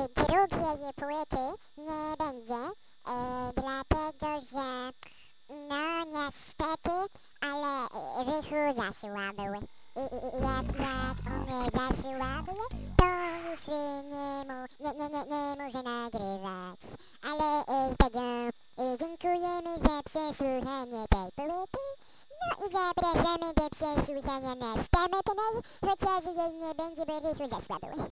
jej płyty nie będzie, e, dlatego że no niestety, ale Rychu zasłabły. I, i, jak, jak one zasłabły, to już e, nie, mu, nie, nie, nie, nie może nagrywać. Ale e, tego e, dziękujemy za przesłuchanie tej płyty. No i zapraszamy do przesłuchania następnej, chociaż jej nie będzie, bo Rychu zasłabły.